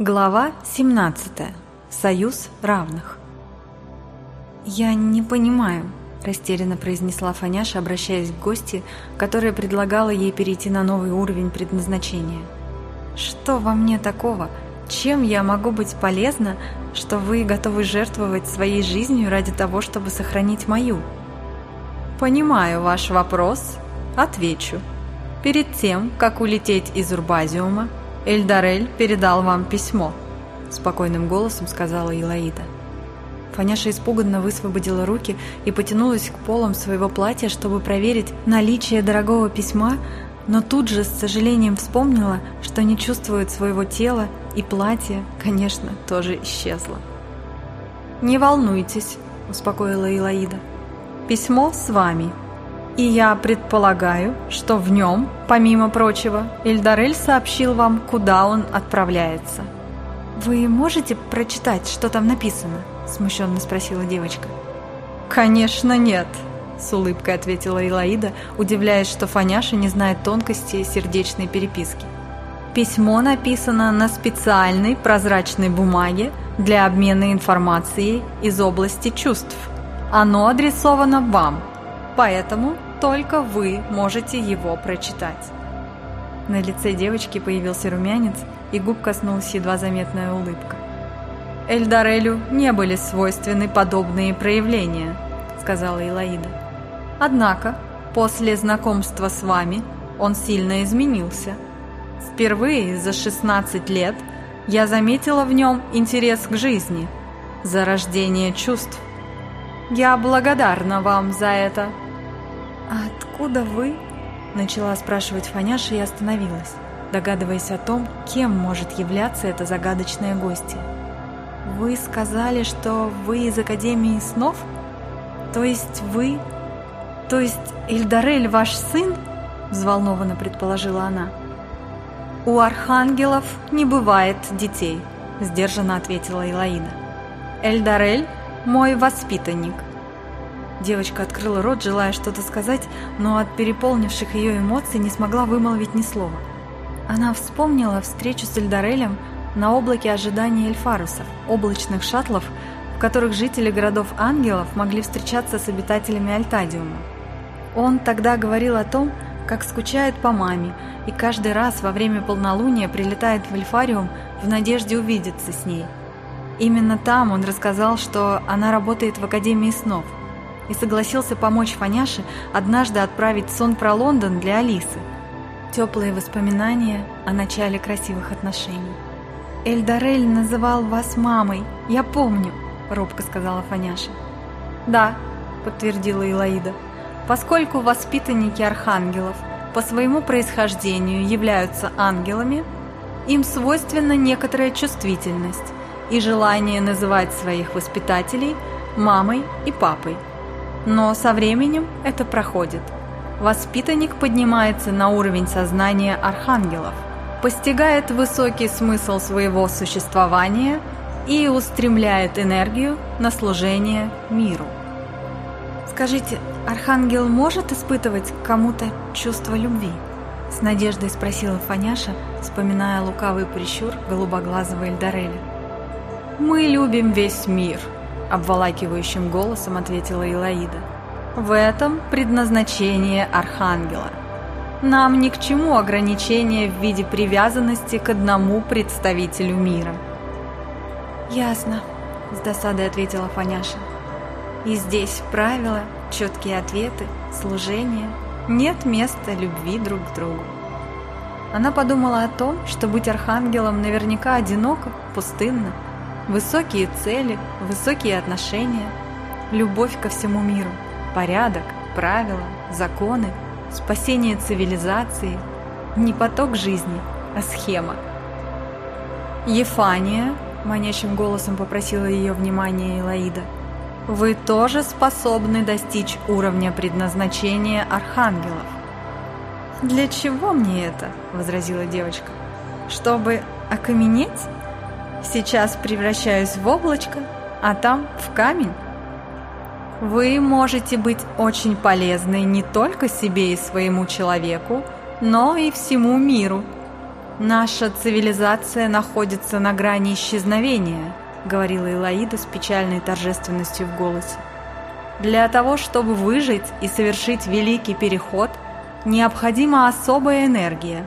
Глава 17. Союз равных. «Я не понимаю», – растерянно произнесла Фаняша, обращаясь к гости, которая предлагала ей перейти на новый уровень предназначения. «Что во мне такого? Чем я могу быть полезна, что вы готовы жертвовать своей жизнью ради того, чтобы сохранить мою?» «Понимаю ваш вопрос. Отвечу. Перед тем, как улететь из Урбазиума, Эльдарель передал вам письмо», – спокойным голосом сказала Илаида. Фаняша испуганно высвободила руки и потянулась к полам своего платья, чтобы проверить наличие дорогого письма, но тут же с сожалением вспомнила, что не чувствует своего тела, и платье, конечно, тоже исчезло. «Не волнуйтесь», – успокоила Илаида. «Письмо с вами, и я предполагаю, что в нем, помимо прочего, Эльдарель сообщил вам, куда он отправляется. «Вы можете прочитать, что там написано?» – смущенно спросила девочка. «Конечно нет», – с улыбкой ответила Илаида, удивляясь, что Фаняша не знает тонкости сердечной переписки. Письмо написано на специальной прозрачной бумаге для обмена информацией из области чувств. Оно адресовано вам, поэтому только вы можете его прочитать. На лице девочки появился румянец, и губ коснулась едва заметная улыбка. «Эльдарелю не были свойственны подобные проявления», — сказала Илаида. «Однако, после знакомства с вами он сильно изменился. Впервые за 16 лет я заметила в нем интерес к жизни, зарождение чувств. Я благодарна вам за это». «А откуда вы?» – начала спрашивать Фаняша и остановилась, догадываясь о том, кем может являться эта загадочная гостья. «Вы сказали, что вы из Академии снов? То есть вы... То есть Эльдарель ваш сын?» – взволнованно предположила она. «У архангелов не бывает детей», – сдержанно ответила Элаида. «Эльдарель – мой воспитанник – Девочка открыла рот, желая что-то сказать, но от переполнивших ее эмоций не смогла вымолвить ни слова. Она вспомнила встречу с Эльдарелем на облаке ожидания Эльфарусов, облачных шаттлов, в которых жители городов-ангелов могли встречаться с обитателями Альтадиума. Он тогда говорил о том, как скучает по маме, и каждый раз во время полнолуния прилетает в Эльфариум в надежде увидеться с ней. Именно там он рассказал, что она работает в Академии снов – и согласился помочь Фаняше однажды отправить сон про Лондон для Алисы. Теплые воспоминания о начале красивых отношений. «Эльдарель называл вас мамой, я помню», – робко сказала Фаняша. «Да», – подтвердила Илаида, – «поскольку воспитанники архангелов по своему происхождению являются ангелами, им свойственна некоторая чувствительность и желание называть своих воспитателей мамой и папой. Но со временем это проходит. Воспитанник поднимается на уровень сознания архангелов, постигает высокий смысл своего существования и устремляет энергию на служение миру. Скажите, архангел может испытывать кому-то чувство любви? С надеждой спросила Фаняша, вспоминая лукавый прищур голубоглазого Эльдареля. «Мы любим весь мир», обволакивающим голосом ответила Илаида. В этом предназначение архангела. Нам ни к чему ограничения в виде привязанности к одному представителю мира. Ясно, с досадой ответила Фаняша. И здесь правила, четкие ответы, служение. Нет места любви друг к другу. Она подумала о том, что быть архангелом наверняка одиноко, пустынно, Высокие цели, высокие отношения, любовь ко всему миру, порядок, правила, законы, спасение цивилизации, не поток жизни, а схема. «Ефания», — манящим голосом попросила ее внимание Элаида, «вы тоже способны достичь уровня предназначения архангелов». «Для чего мне это?» — возразила девочка. «Чтобы окаменеть?» Сейчас превращаюсь в облачко, а там в камень. Вы можете быть очень полезной не только себе и своему человеку, но и всему миру. «Наша цивилизация находится на грани исчезновения», — говорила Илаида с печальной торжественностью в голосе. «Для того, чтобы выжить и совершить великий переход, необходима особая энергия.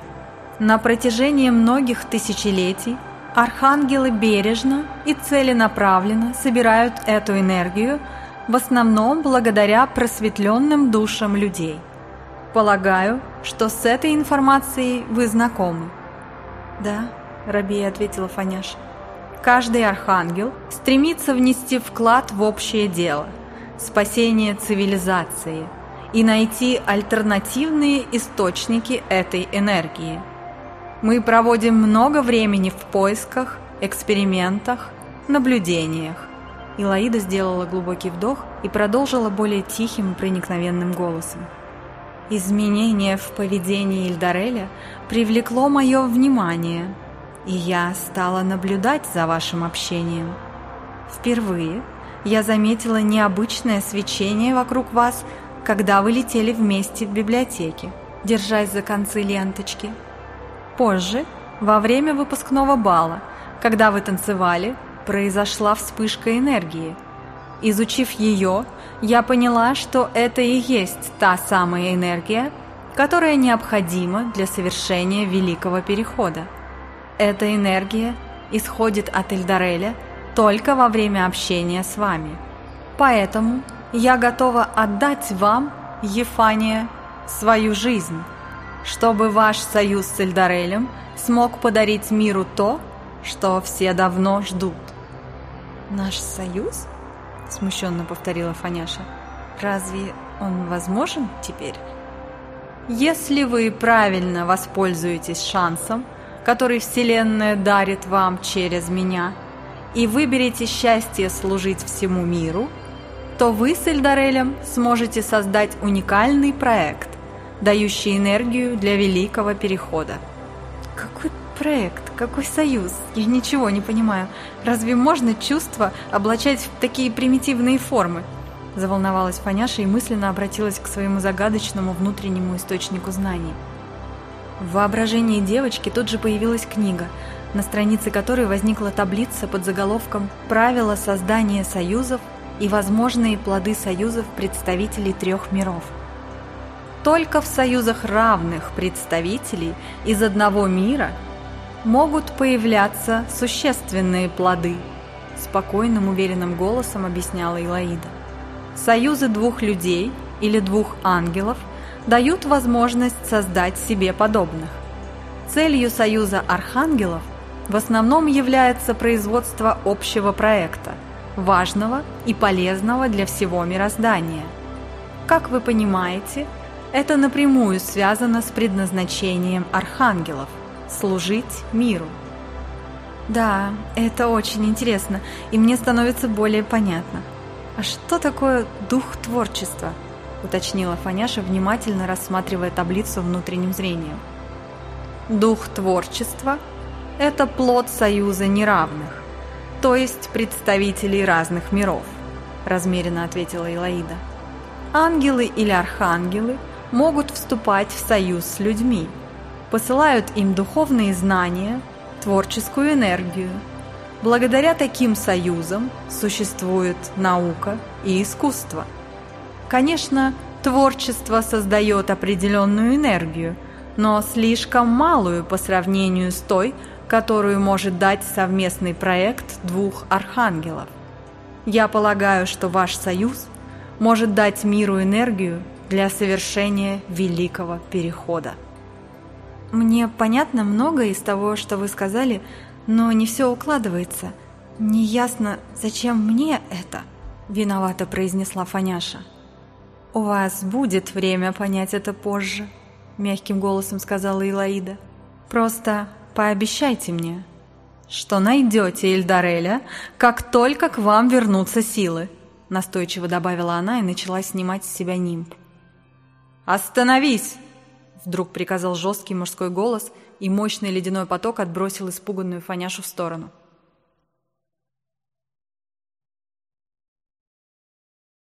На протяжении многих тысячелетий архангелы бережно и целенаправленно собирают эту энергию, в основном благодаря просветленным душам людей. Полагаю, что с этой информацией вы знакомы. «Да», — Рабия ответила Фаняша. «Каждый архангел стремится внести вклад в общее дело, спасение цивилизации и найти альтернативные источники этой энергии. Мы проводим много времени в поисках, экспериментах, наблюдениях. Илаида сделала глубокий вдох и продолжила более тихим и проникновенным голосом. Изменение в поведении Ильдареля привлекло мое внимание, и я стала наблюдать за вашим общением. Впервые я заметила необычное свечение вокруг вас, когда вы летели вместе в библиотеке, держась за концы ленточки. Позже, во время выпускного бала, когда вы танцевали, произошла вспышка энергии. Изучив ее, я поняла, что это и есть та самая энергия, которая необходима для совершения Великого Перехода. Эта энергия исходит от Эльдареля только во время общения с вами. Поэтому я готова отдать вам, Ефания, свою жизнь, чтобы ваш союз с Эльдарелем смог подарить миру то, что все давно ждут. «Наш союз?» – смущенно повторила Фаняша. «Разве он возможен теперь?» «Если вы правильно воспользуетесь шансом, который Вселенная дарит вам через меня, и выберете счастье служить всему миру, то вы с Эльдарелем сможете создать уникальный проект, дающий энергию для великого перехода. Какой проект? Какой союз? Я ничего не понимаю. Разве можно чувства облачать в такие примитивные формы? Заволновалась Фаняша и мысленно обратилась к своему загадочному внутреннему источнику знаний. В воображении девочки тут же появилась книга, на странице которой возникла таблица под заголовком «Правила создания союзов и возможные плоды союзов представителей трех миров». Только в союзах равных представителей из одного мира – могут появляться существенные плоды, спокойным, уверенным голосом объясняла Илаида. Союзы двух людей или двух ангелов дают возможность создать себе подобных. Целью союза архангелов в основном является производство общего проекта, важного и полезного для всего мироздания. Как вы понимаете, это напрямую связано с предназначением архангелов – служить миру. Да, это очень интересно, и мне становится более понятно. А что такое дух творчества? уточнила Фаняша, внимательно рассматривая таблицу внутренним зрением. Дух творчества – это плод союза неравных, то есть представителей разных миров, размеренно ответила Илаида. Ангелы или архангелы могут вступать в союз с людьми – посылают им духовные знания, творческую энергию. Благодаря таким союзам существует наука и искусство. Конечно, творчество создает определенную энергию, но слишком малую по сравнению с той, которую может дать совместный проект двух архангелов. Я полагаю, что ваш союз может дать миру энергию для совершения великого перехода. Мне понятно многое из того, что вы сказали, но не все укладывается. Неясно, зачем мне это, виновато произнесла Фаняша. У вас будет время понять это позже, мягким голосом сказала Илаида. Просто пообещайте мне, что найдете Эльдареля, как только к вам вернутся силы, настойчиво добавила она и начала снимать с себя нимб. «Остановись!» Вдруг приказал жесткий мужской голос, и мощный ледяной поток отбросил испуганную Фаняшу в сторону.